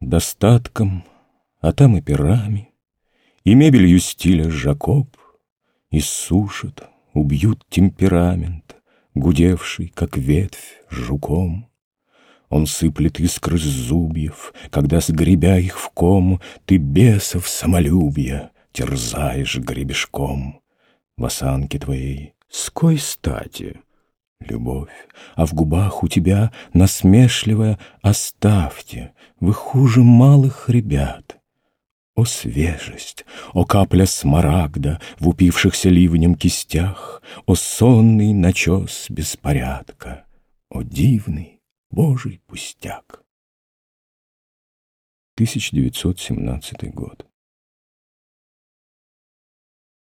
достатком, а там и пирами, И мебелью стиля Жакоб, Иссушат, убьют темперамент, Гудевший, как ветвь, жуком. Он сыплет искры с зубьев, Когда, сгребя их в ком, Ты бесов самолюбия Терзаешь гребешком. В осанке твоей с кой стати? Любовь, а в губах у тебя насмешливая «Оставьте, вы хуже малых ребят». О свежесть, о капля смарагда В упившихся ливнем кистях, О сонный начес беспорядка, О дивный Божий пустяк. 1917 год.